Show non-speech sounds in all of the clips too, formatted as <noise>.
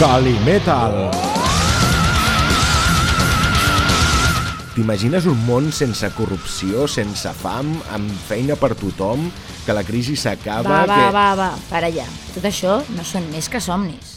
Calimetal. T'imagines un món sense corrupció, sense fam, amb feina per tothom, que la crisi s'acaba... Va, va, que... va, va, para allà. Tot això no són més que somnis.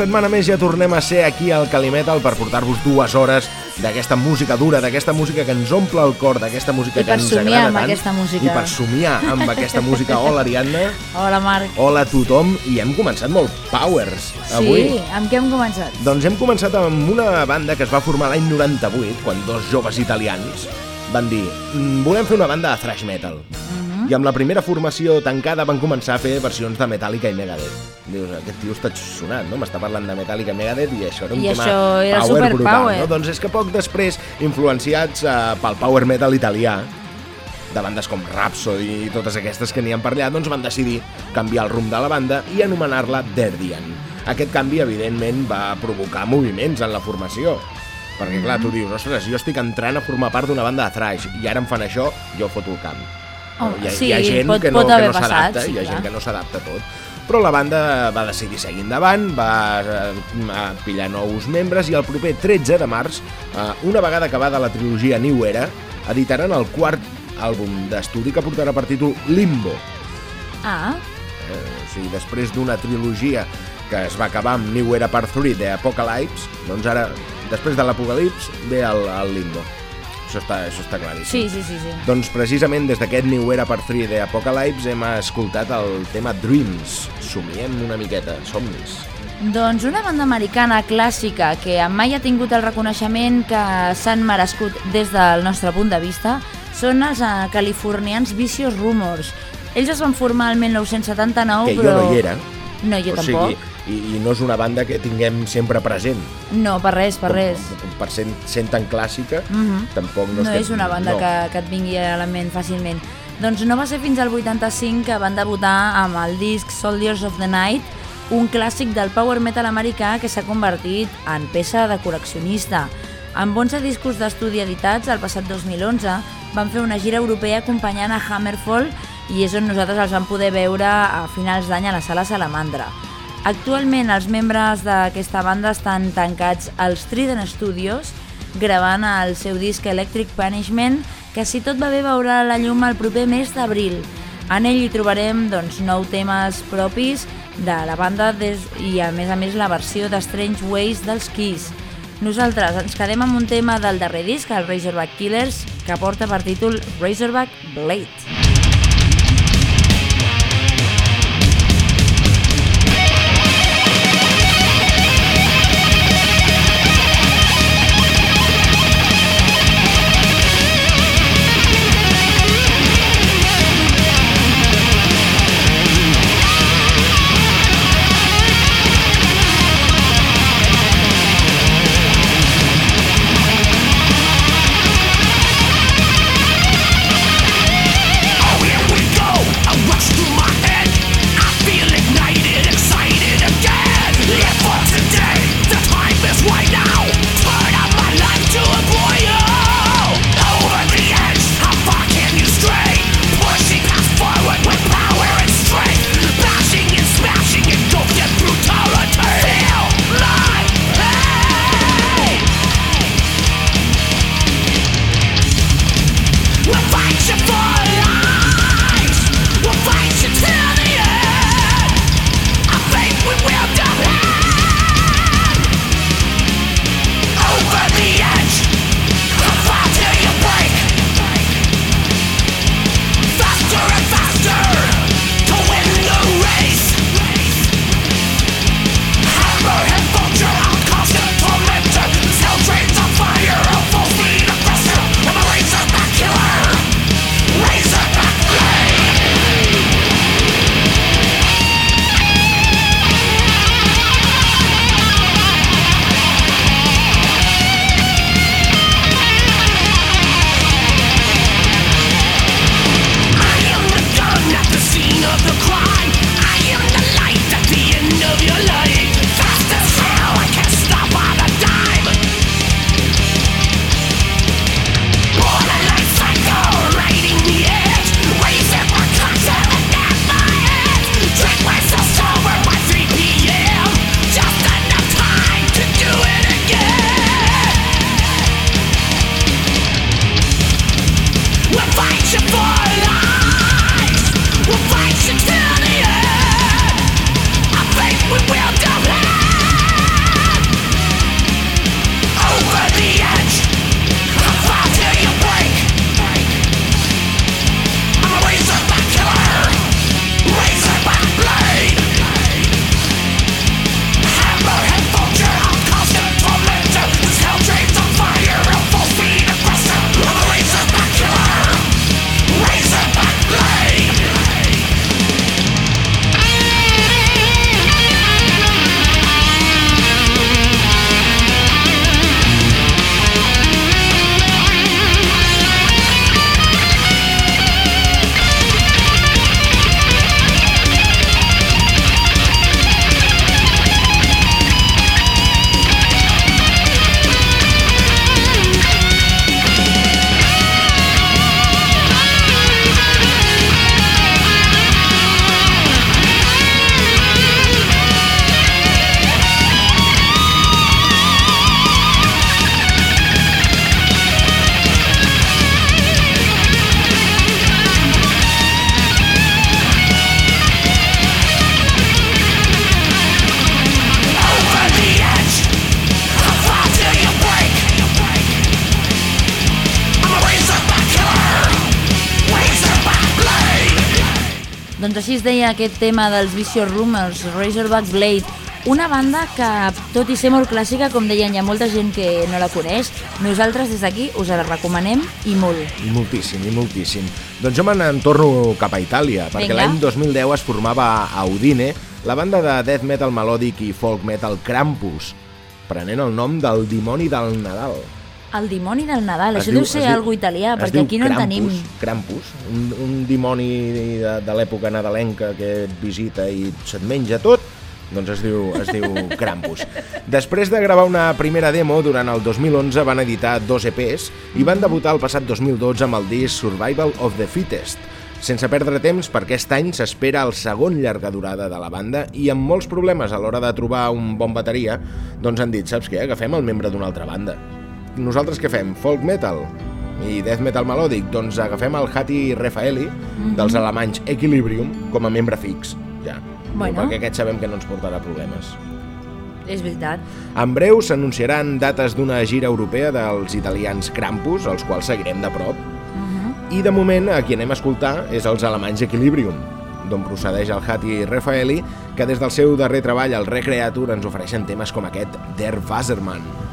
Setmana més ja tornem a ser aquí al Calimetal per portar-vos dues hores d'aquesta música dura, d'aquesta música que ens omple el cor, d'aquesta música I que per ens somiar agrada amb tant. aquesta música. I per somiar amb aquesta música. Hola, Ariadna. Hola, Marc. Hola a tothom. I hem començat molt powers avui. Sí, amb què hem començat? Doncs hem començat amb una banda que es va formar l'any 98, quan dos joves italians van dir "Mm, volem fer una banda de thrash metal. I amb la primera formació tancada van començar a fer versions de Metallica i Megadeth. Dius, aquest tio està sonat, no? M'està parlant de Metallica i Megadeth i això era un I tema això era power super brutal, power. no? Doncs és que poc després, influenciats eh, pel power metal italià, de bandes com Rhapsody i totes aquestes que n'hi han per allà, doncs van decidir canviar el rumb de la banda i anomenar-la Derdian. Aquest canvi, evidentment, va provocar moviments en la formació. Perquè, clar, tu dius, ostres, jo estic entrant a formar part d'una banda de thrash i ara em fan això, jo foto el camp. Oh, hi, ha, sí, hi ha gent pot- que no, que no s'adapta, sí, hi ha clar. gent que no s'adapta a tot. Però la banda va decidir seguir endavant, va eh, pillar nous membres i el proper 13 de març, eh, una vegada acabada la trilogia New Era, editaran el quart àlbum d'estudi que portarà per títol Limbo. Ah, Eh, o sigui, després d'una trilogia que es va acabar amb New Era Part 3 de Apocalypse, doncs ara, després de l'Apocalips, ve el, el Limbo. Això està, això està claríssim. sí, sí, sí. sí. Doncs precisament des d'aquest New Era Part 3 de Apocalypse hem escoltat el tema Dreams. Somiem una miqueta, somnis. Doncs una banda americana clàssica que mai ha tingut el reconeixement que s'han merescut des del nostre punt de vista són els eh, californians Vicious Rumors. Ells es van formar el 1979, Que jo però... no hi era. No, jo o tampoc. sigui, i, i no és una banda que tinguem sempre present. No, per res, per res. Com, per sent, sent tan clàssica, Mhm. tampoc no, No que- és una banda no. que, que et vingui a la ment fàcilment. Doncs no va ser fins al 85 que van debutar amb el disc Soldiers of the Night, un clàssic del power metal americà que s'ha convertit en peça de col·leccionista. Amb 11 discos d'estudi editats, el passat 2011 van fer una gira europea acompanyant a Hammerfall i és on nosaltres els vam poder veure a finals d'any a la sala Salamandra. Actualment els membres d'aquesta banda estan tancats als Trident Studios gravant el seu disc Electric Punishment que si tot va bé veurà la llum el proper mes d'abril. En ell hi trobarem doncs, nou temes propis de la banda des, i a més a més la versió de Strange Ways dels Kiss. Nosaltres ens quedem amb un tema del darrer disc, el Razorback Killers, que porta per títol Razorback Blade. Així es deia aquest tema dels Vicious Rumors, Razorback Blade, una banda que, tot i ser molt clàssica, com deien, hi ha molta gent que no la coneix, nosaltres des d'aquí us la recomanem i molt. I moltíssim, i moltíssim. Doncs jo me n'en torno cap a Itàlia, perquè l'any 2010 es formava a Udine la banda de death metal melòdic i folk metal Krampus, prenent el nom del dimoni del Nadal. El dimoni del Nadal, Es això diu- deu ser algo italià, perquè aquí no en Krampus, tenim. Krampus, un, un dimoni de, de l'època nadalenca que et visita i se't menja tot, doncs es diu, es diu <laughs> Krampus. Després de gravar una primera demo, durant el 2011 van editar dos EPs i van debutar el passat 2012 amb el disc Survival of the Fittest. Sense perdre temps, per aquest any s'espera el segon llarga durada de la banda i amb molts problemes a l'hora de trobar un bon bateria, doncs han dit, saps què, agafem el membre d'una altra banda. Nosaltres què fem? Folk metal? i death metal melòdic, doncs agafem el Hati Refaeli dels alemanys Equilibrium com a membre fix, ja. Bueno. Perquè aquest sabem que no ens portarà problemes. És veritat. En breu s'anunciaran dates d'una gira europea dels italians Krampus, els quals seguirem de prop, i de moment a qui anem a escoltar és els alemanys Equilibrium, d'on procedeix el Hati Refaeli, que des del seu darrer treball, el Recreatur, ens ofereixen temes com aquest Der Wassermann.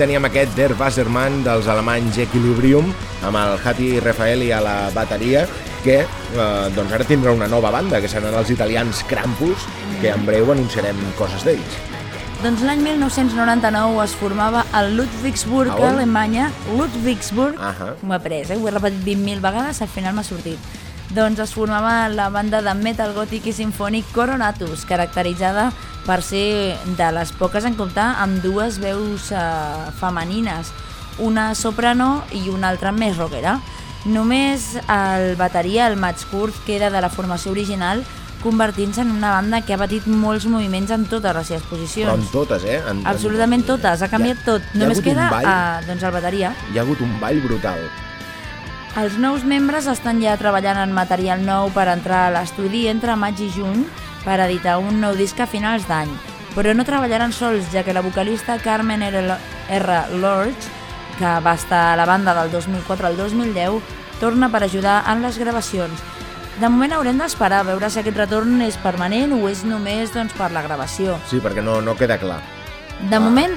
Teníem aquest Der Wassermann dels alemanys Equilibrium, amb el Hati Rafaeli a la bateria, que eh, doncs ara tindrà una nova banda, que seran els italians Krampus, que en breu anunciarem coses d'ells. Doncs l'any 1999 es formava el Ludwigsburg, A? Alemanya. Ludwigsburg, Ahà. m'ho he après, eh? ho he repetit 20.000 vegades, al final m'ha sortit. Doncs es formava la banda de metal gòtic i sinfònic Coronatus, caracteritzada per ser de les poques en comptar amb dues veus eh, femenines, una soprano i una altra més rockera. Només el bateria, el Mats Kurz, queda de la formació original, convertint-se en una banda que ha patit molts moviments en totes les seves Però en posicions. totes, eh? En, Absolutament totes, ha canviat ha- tot. Només queda ball? eh, doncs el bateria. Hi ha hagut un ball brutal. Els nous membres estan ja treballant en material nou per entrar a l'estudi entre maig i juny per editar un nou disc a finals d'any. Però no treballaran sols, ja que la vocalista Carmen R. R. Lorch, que va estar a la banda del 2004 al 2010, torna per ajudar en les gravacions. De moment haurem d'esperar a veure si aquest retorn és permanent o és només doncs, per la gravació. Sí, perquè no, no queda clar. De moment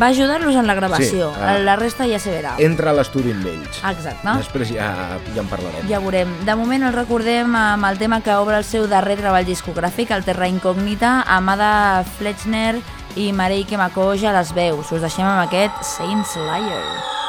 va ajudar-los en la gravació, Sí, ah. la resta ja se verà. Entra a l'estudi amb ells. Exacte. Després ja, ja en parlarem. Ja veurem. De moment el recordem amb el tema que obre el seu darrer treball discogràfic, el Terra Incògnita, amb Ada Fletchner i Mareike McCoy a les veus. Us deixem amb aquest Saints Liar.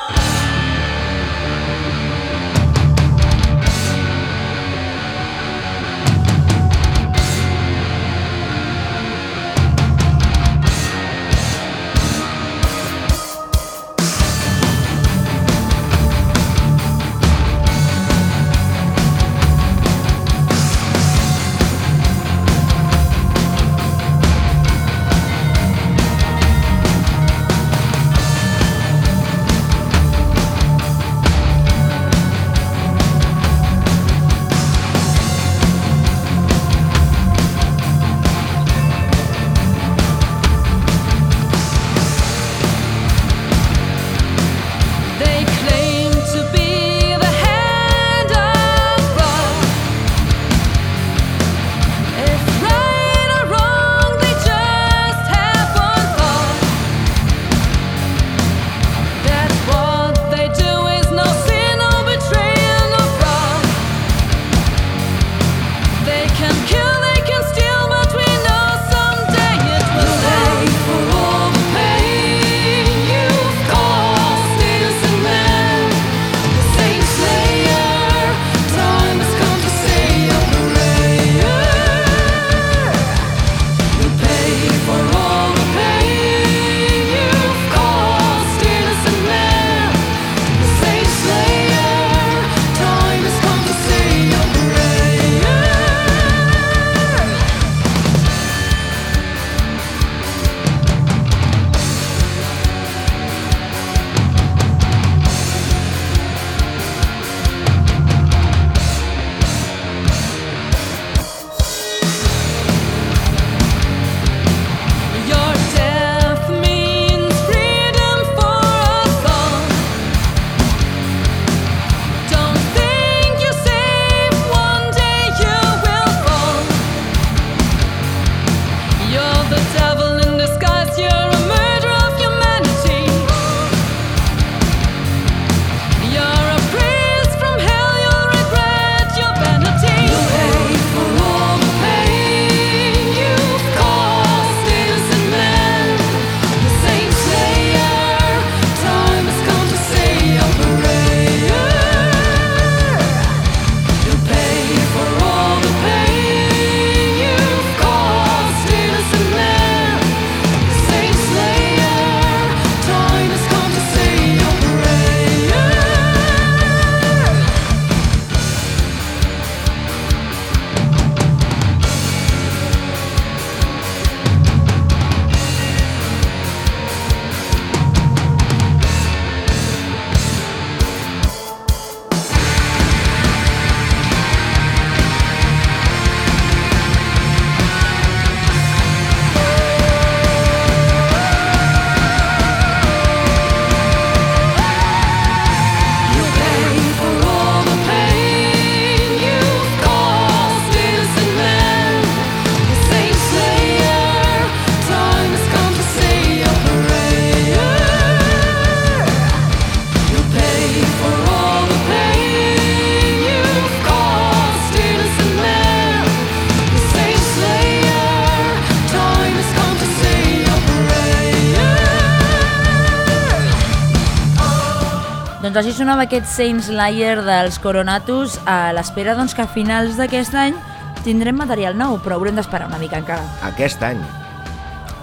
Doncs així sonava aquest Saints Slayer dels Coronatus a l'espera doncs, que a finals d'aquest any tindrem material nou, però haurem d'esperar una mica encara. Aquest any,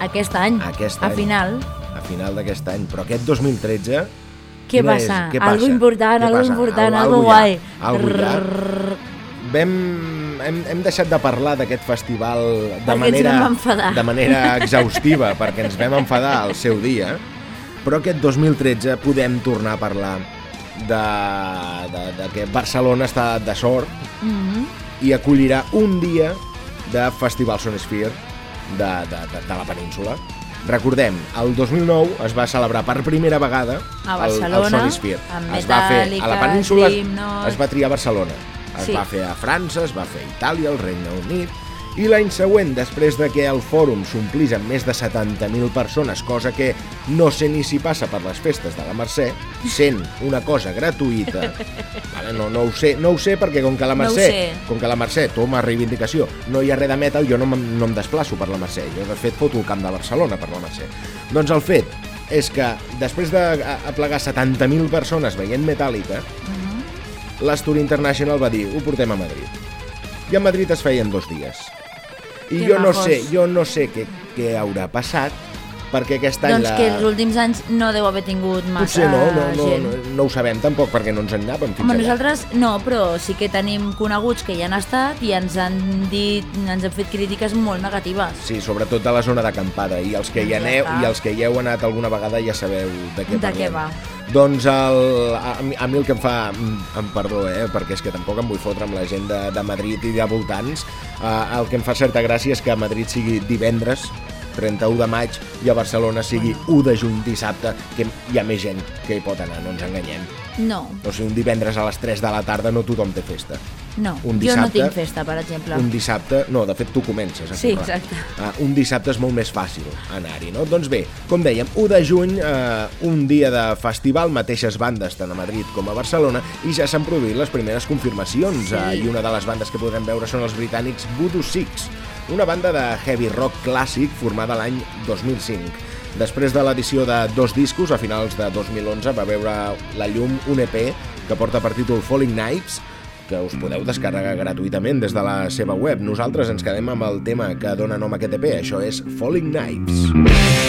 Aquest any, Aquest a any. final, a final d'aquest any, però aquest 2013... què passa? És? Què Algo passa? important, Què algo important, Al- algo ha, guai. Algo. Rrrr. Vam, hem, hem deixat de parlar d'aquest festival de Perquè manera, de manera exhaustiva, perquè ens vam enfadar al seu dia, però aquest 2013 podem tornar a parlar de, de, de que Barcelona està de sort Mhm. i acollirà un dia de Festival Sonesphere de, de, de, de la península. Recordem, el 2009 es va celebrar per primera vegada A el- Barcelona, el, Sonesphere. amb es va fer a la península, es, es va triar a Barcelona. Es Sí. va fer a França, es va fer a Itàlia, al Regne Unit, i l'any següent, després de que el fòrum s'omplís amb més de 70.000 persones, cosa que no sé ni si passa per les festes de la Mercè, sent una cosa gratuïta, vale, no, no, ho sé, no ho sé perquè com que la No Mercè, sé. com que la Mercè toma reivindicació, no hi ha res de metal, jo no, no em desplaço per la Mercè, jo de fet foto el camp de Barcelona per la Mercè. Doncs el fet és que després d'aplegar 70.000 persones veient Metallica, l'Astur International va dir, ho portem a Madrid. I a Madrid es feien dos dies. I Que jo no majos. sé, jo no sé què, què haurà passat, perquè aquest any Doncs la... que els últims anys no deu haver tingut massa Potser no, no, no, gent. no, no ho sabem tampoc, perquè no ens en anàvem fins Home, allà. nosaltres no, però sí que tenim coneguts que hi han estat i ens han dit, ens han fet crítiques molt negatives. Sí, sobretot de la zona d'acampada, i els que hi Ja aneu i els que hi heu anat alguna vegada ja sabeu de què De parlem. què va. Doncs el, a, mi- a mi el que em fa, em perdó, eh, perquè és que tampoc em vull fotre amb la gent de, de Madrid i de voltants, eh, el que em fa certa gràcia és que a Madrid sigui divendres, 31 de maig, i a Barcelona sigui 1 de juny, dissabte, que hi ha més gent que hi pot anar, no ens enganyem. No, O sigui, un divendres a les 3 de la tarda no tothom té festa. no. Un jo no dissabte- tinc festa, per exemple. Un dissabte, no, de fet tu comences a Sí, currar. exacte. Uh, un dissabte és molt més fàcil anar-hi, no? Doncs bé, com dèiem, 1 de juny, uh, un dia de festival, mateixes bandes tant a Madrid com a Barcelona, i ja s'han produït les primeres confirmacions, Sí. uh, i una de les bandes que podrem veure són els britànics Voodoo Six, una banda de heavy rock clàssic formada l'any 2005. Després de l'edició de dos discos, a finals de 2011, va veure la llum un EP que porta per títol Falling Knives, que us podeu descarregar gratuïtament des de la seva web. Nosaltres ens quedem amb el tema que dona nom a aquest EP, això és Falling Knives. I found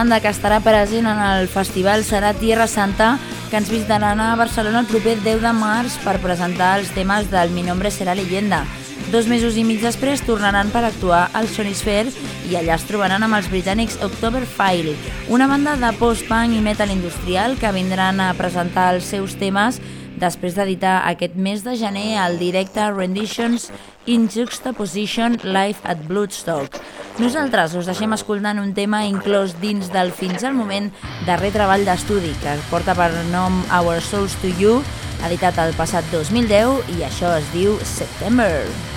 banda que estarà present en el festival serà Tierra Santa, que ens visitaran a Barcelona el proper 10 de març per presentar els temes del Mi nombre serà leyenda. Dos mesos i mig després tornaran per actuar al Sonisphere i allà es trobaran amb els britànics October File, una banda de post-punk i metal industrial que vindran a presentar els seus temes després d'editar aquest mes de gener el directe Renditions in Juxtaposition Live at Bloodstock. Nosaltres us deixem escoltant un tema inclòs dins del fins al moment darrer treball d'estudi que porta per nom Our Souls to You, editat el passat 2010 i això es diu September. It's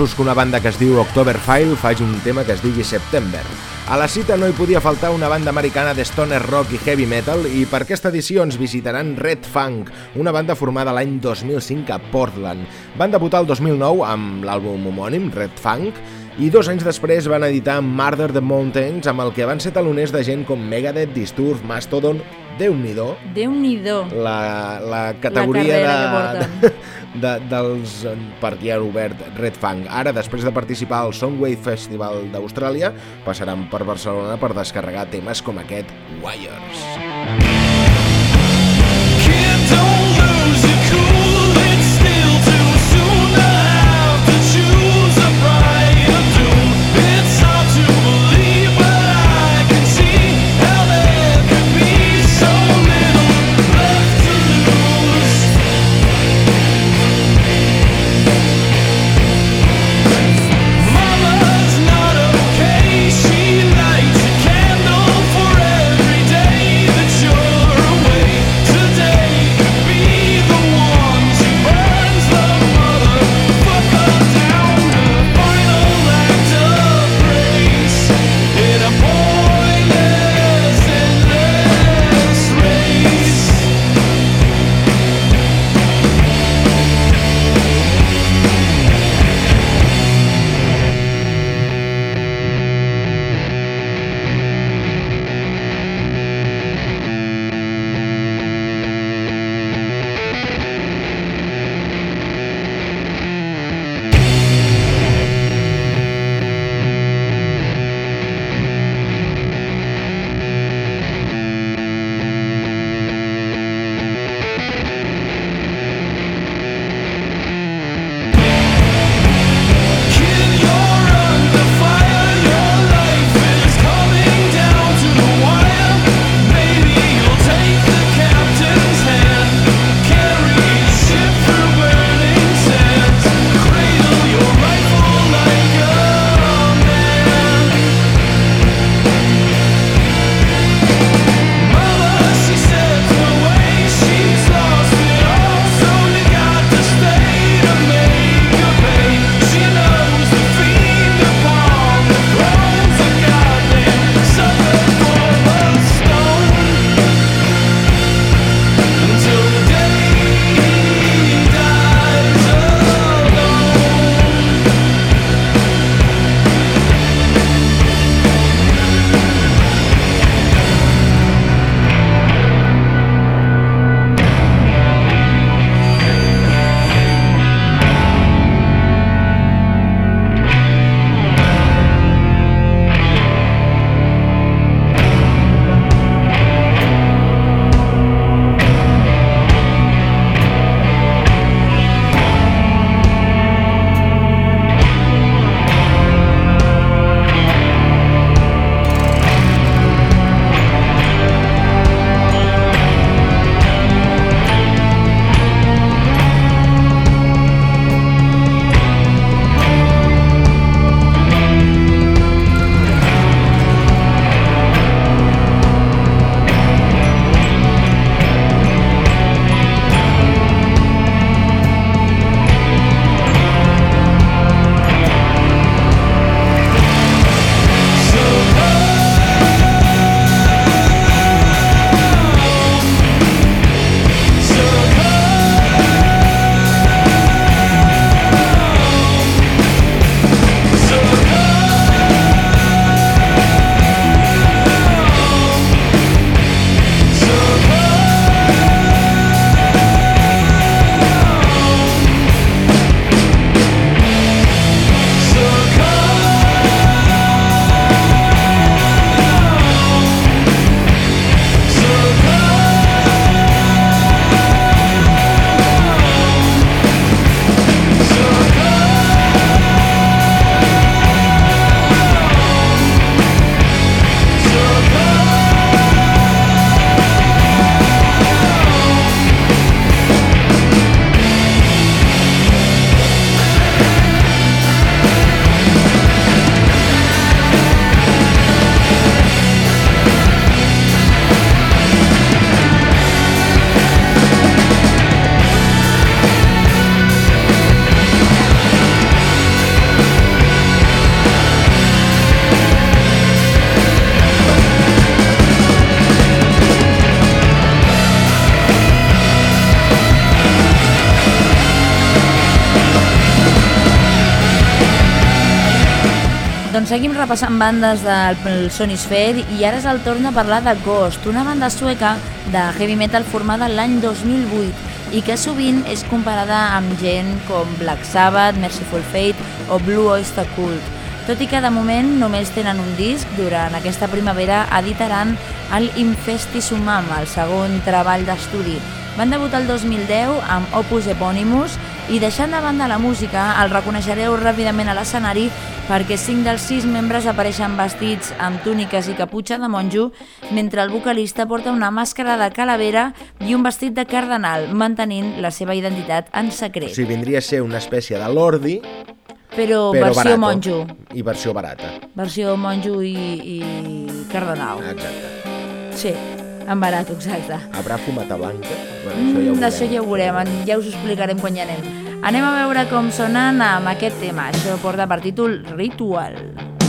Collonassos que una banda que es diu Octoberfile faci un tema que es digui September. A la cita no hi podia faltar una banda americana de stoner rock i heavy metal i per aquesta edició ens visitaran Red Funk, una banda formada l'any 2005 a Portland. Van debutar el 2009 amb l'àlbum homònim, Red Funk, i dos anys després van editar Murder the Mountains amb el que van ser taloners de gent com Megadeth, Disturbed, Mastodon, Déu-n'hi-do, Déu-n'hi-do. la, la categoria que de, <laughs> de, dels per qui obert Red Fang. Ara, després de participar al Songwave Festival d'Austràlia, passaran per Barcelona per descarregar temes com aquest Wires. Kid, repassant bandes del Sonisphere i ara és el torn de parlar de Ghost, una banda sueca de heavy metal formada l'any 2008 i que sovint és comparada amb gent com Black Sabbath, Merciful Fate o Blue Oyster Cult. Tot i que de moment només tenen un disc, durant aquesta primavera editaran el Infesti Sumam, el segon treball d'estudi. Van debutar el 2010 amb Opus Eponymous i deixant de banda la música, el reconeixereu ràpidament a l'escenari perquè cinc dels sis membres apareixen vestits amb túniques i caputxa de monjo, mentre el vocalista porta una màscara de calavera i un vestit de cardenal, mantenint la seva identitat en O secret. sigui, vindria a ser una espècie de Lordi, Però, però versió barato. monjo. I versió barata. Versió monjo i, i cardenal. Exacte. Sí, en barat, exacte. Habrà fumata blanca? Bueno, Mm, això ja ho veurem, en- ja us ho explicarem quan hi anem. Anem a veure com sonen amb aquest tema. Això porta per títol Ritual. Tonight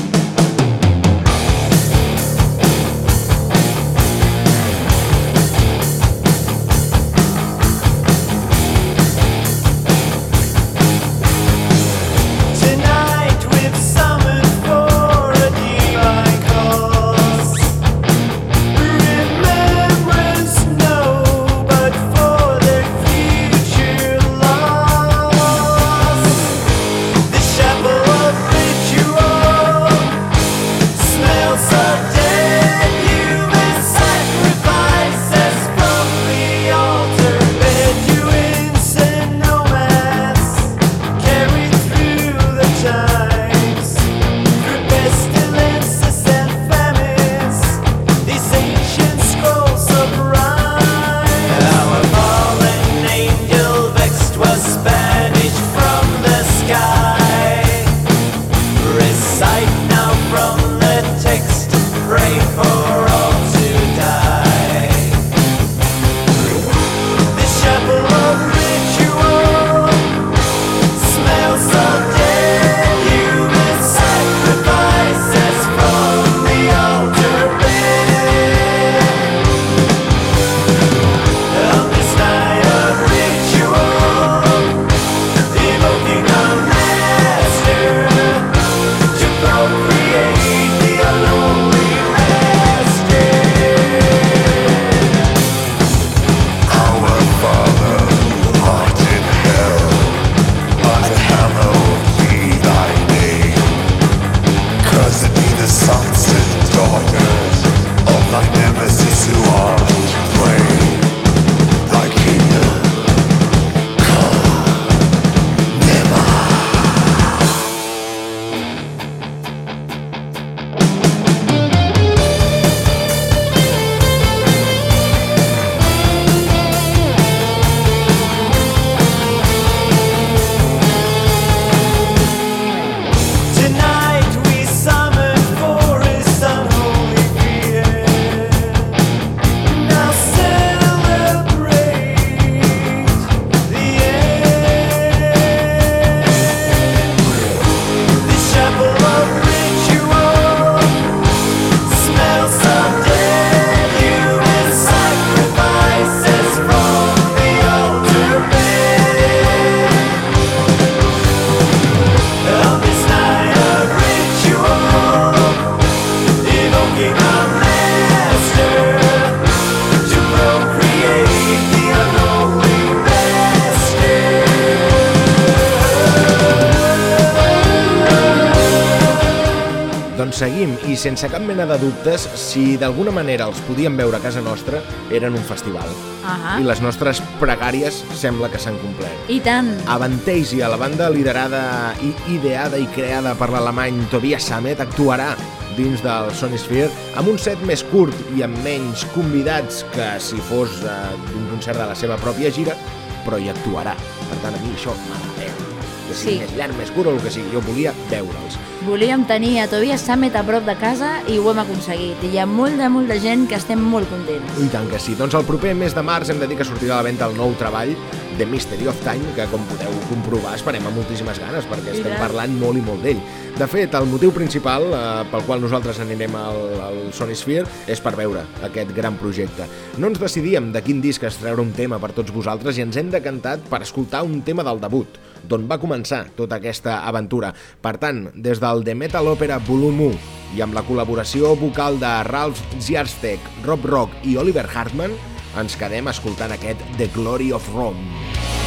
Doncs seguim, i sense cap mena de dubtes, si d'alguna manera els podíem veure a casa nostra, eren un festival. Ahà. I les nostres pregàries sembla que s'han complert. I tant. Avantage i a la banda liderada i ideada i creada per l'alemany Tobias Sammet actuarà dins del Sonisphere amb un set més curt i amb menys convidats que si fos eh, d'un concert de la seva pròpia gira, però hi actuarà. Per tant, a mi això m'agrada. Que sigui Sí. més llarg, més curt o el que sigui, jo volia veure'ls. Volíem tenir a Tobias Summit a prop de casa i ho hem aconseguit. I hi ha molt de, molt de gent que estem molt contents. I tant que sí. Doncs el proper mes de març hem de dir que sortirà a la venda el nou treball The Mystery of Time, que com podeu comprovar esperem amb moltíssimes ganes, perquè estem parlant molt i molt d'ell. De fet, el motiu principal eh, pel qual nosaltres anirem al, al Sony Sphere és per veure aquest gran projecte. No ens decidíem de quin disc extreure un tema per tots vosaltres i ens hem decantat per escoltar un tema del debut, d'on va començar tota aquesta aventura. Per tant, des del The Metal Opera Volum 1 i amb la col·laboració vocal de Ralph Ziarstek, Rob Rock i Oliver Hartman, ens quedem escoltant aquest The Glory of Rome.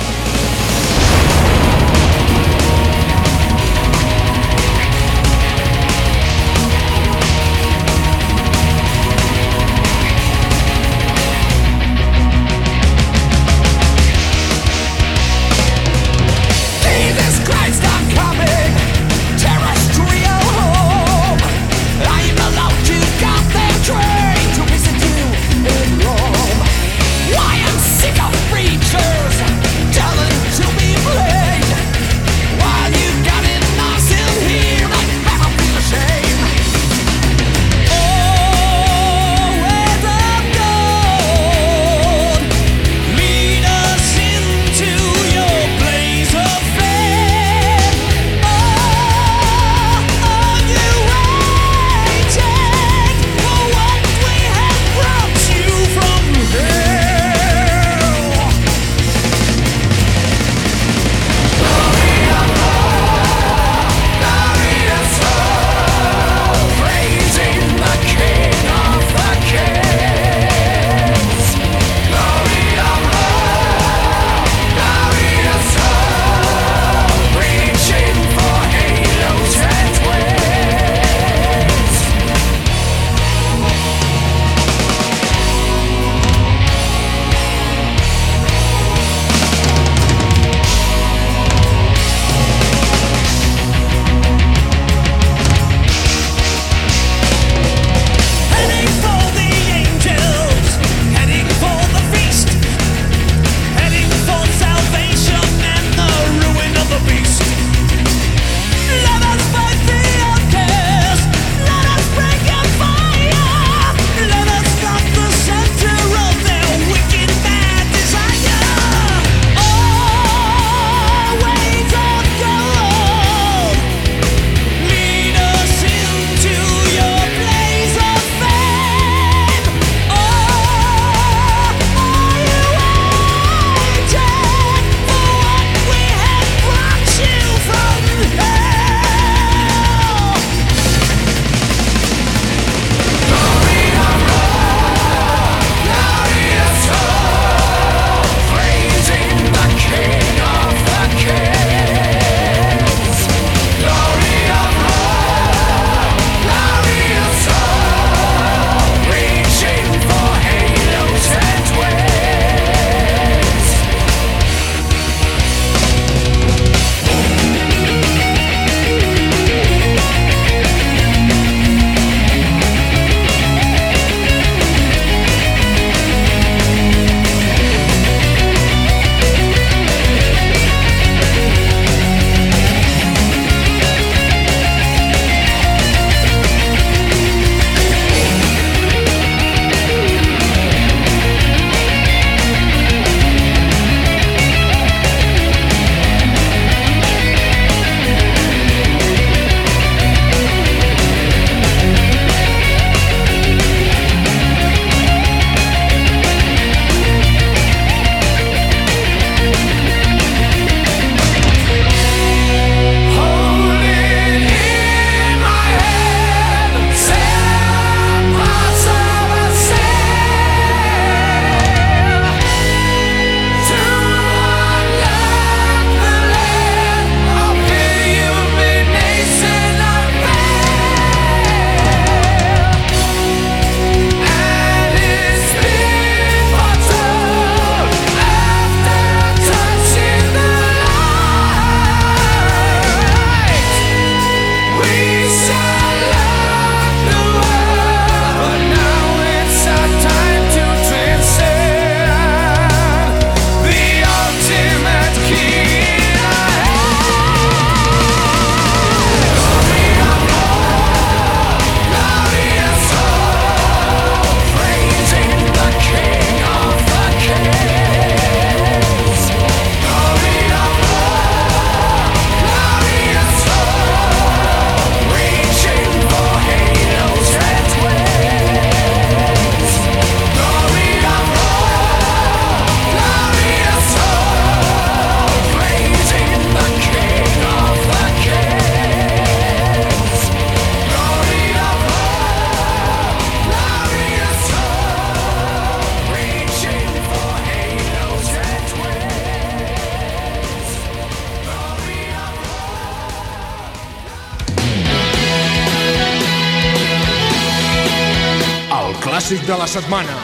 De la setmana.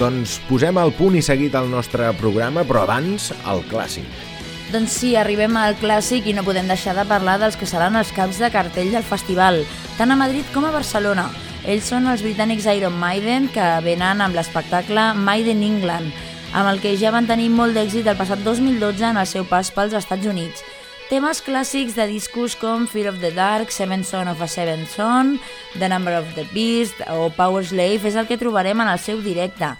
Doncs posem el punt i seguit al nostre programa, però abans, el clàssic. Doncs sí, arribem al clàssic i no podem deixar de parlar dels que seran els caps de cartell del festival, tant a Madrid com a Barcelona. Ells són els britànics Iron Maiden, que venen amb l'espectacle Maiden England, amb el que ja van tenir molt d'èxit el passat 2012 en el seu pas pels Estats Units. Temes clàssics de discos com Fear of the Dark, Seven Son of a Seven Son, The Number of the Beast o Power Slave és el que trobarem en el seu directe.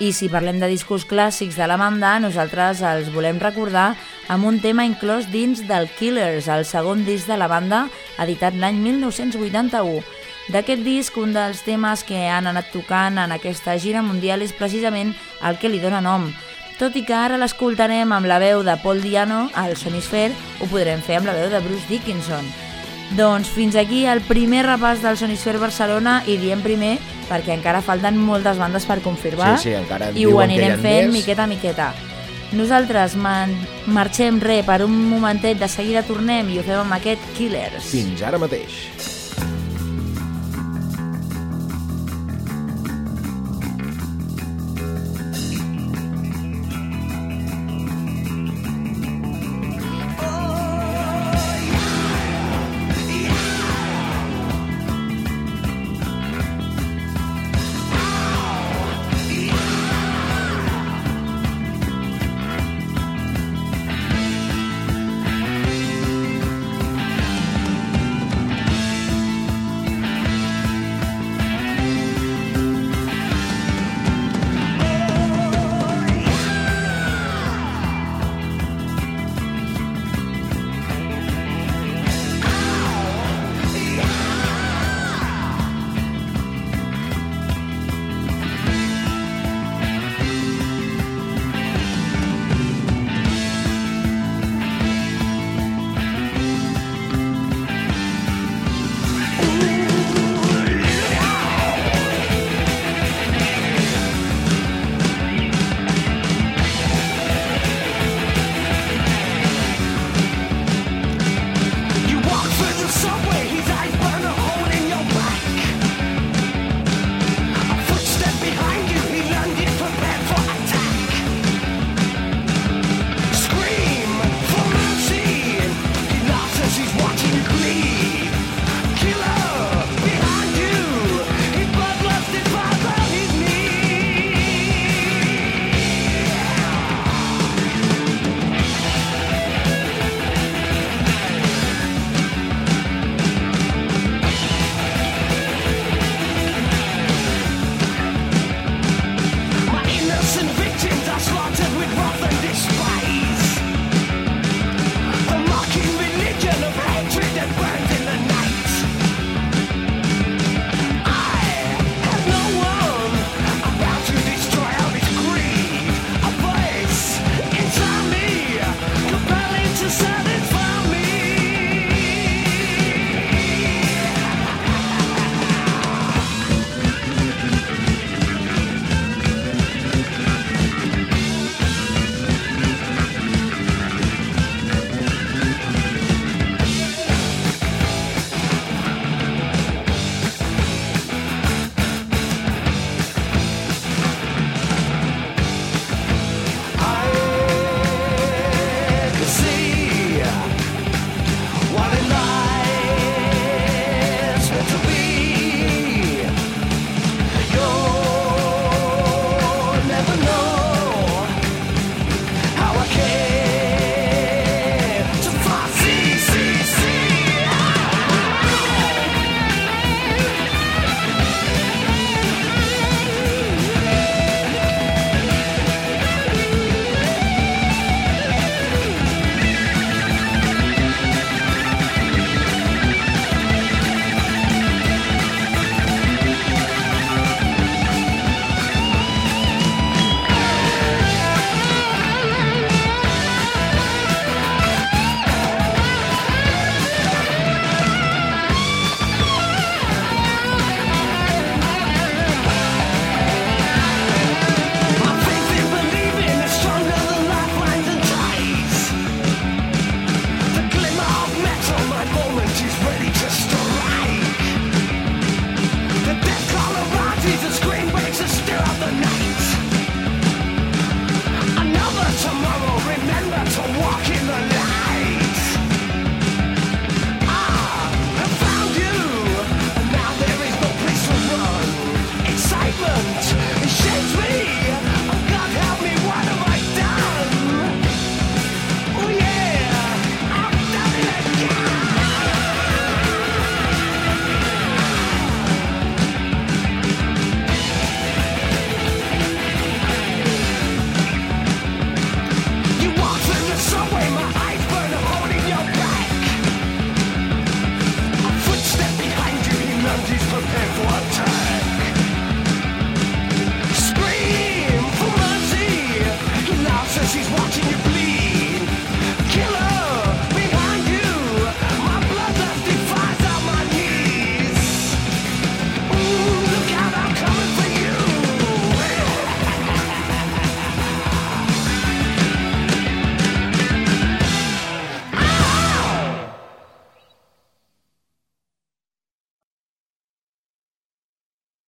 I si parlem de discos clàssics de la banda, nosaltres els volem recordar amb un tema inclòs dins del Killers, el segon disc de la banda, editat l'any 1981. D'aquest disc, un dels temes que han anat tocant en aquesta gira mundial és precisament el que li dóna nom. Tot i que ara l'escoltarem amb la veu de Paul Diano, al Sonisfer, ho podrem fer amb la veu de Bruce Dickinson. Doncs fins aquí el primer repàs del Sonisfer Barcelona i diem primer perquè encara falten moltes bandes per confirmar Sí, sí, encara i ho anirem fent més. miqueta a miqueta. Nosaltres man marxem re per un momentet, de seguida tornem i ho fem amb aquest Killers. Fins ara mateix.